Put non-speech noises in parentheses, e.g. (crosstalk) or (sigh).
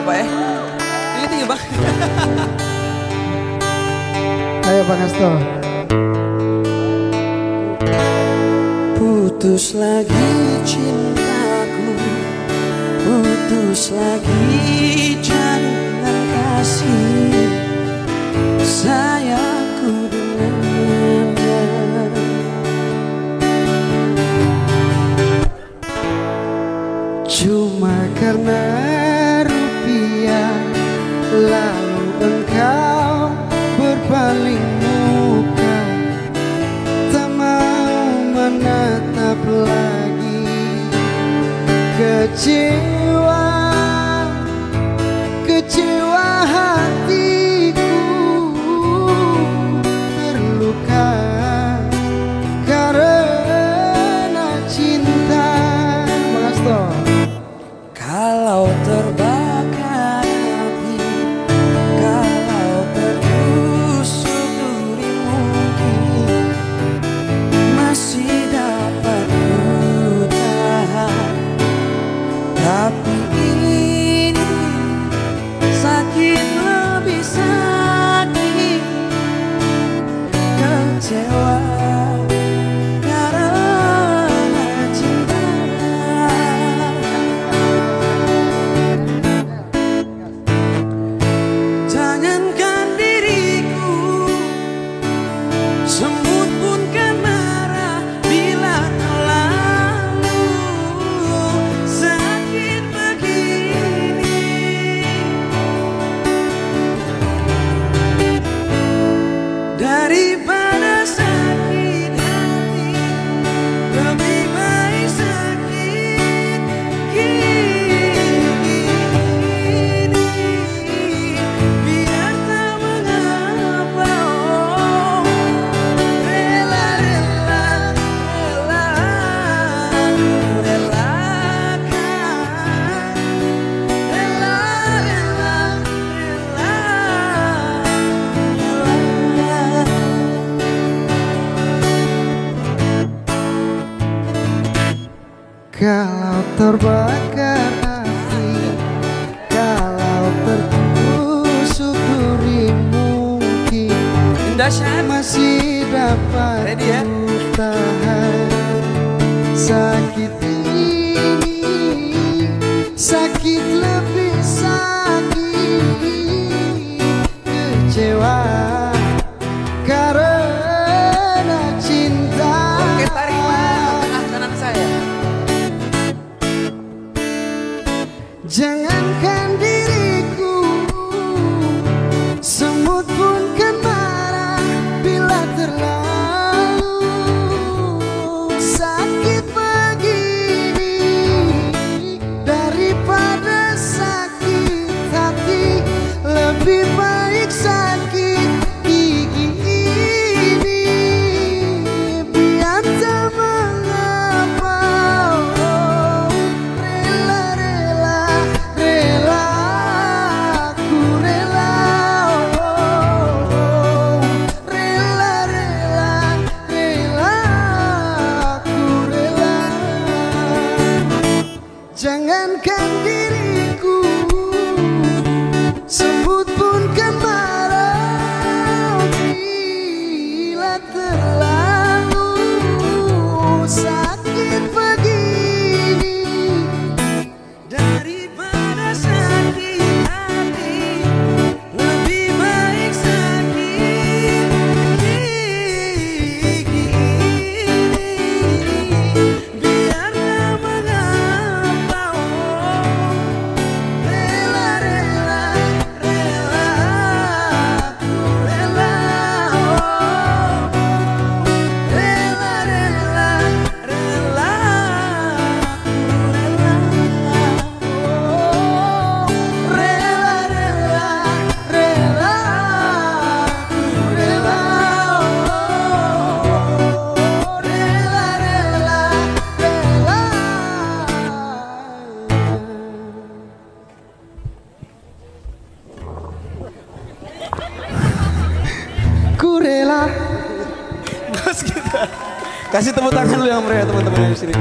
ya Pak ya. Ini tinggi ya, banget. (laughs) Ayo Pak Nesto. Putus lagi cintaku Putus lagi jangan kasih sayaku dengannya Cuma karena Lalu engkau berpaling muka Tak mau menatap lagi. Kecil cewa Kalau terbakar api Kalau tertusuk duri mungkin masih dapat Ready, ya? tahan Sakit ini Sakit lebih sakit. Kecewa 相爱 Kasih tepuk tangan dulu yang meriah teman-teman di sini.